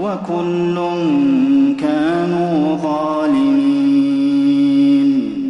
وكل